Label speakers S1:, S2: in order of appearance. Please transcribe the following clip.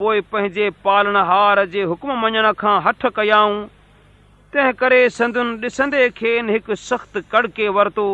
S1: پوءِ پنهنجي پالڻهار جي حڪم مڃڻ کان هٺ ڪيائون تنهن ڪري سندن ڏسندي کي هڪ سخت ڪڙڪي ورتو.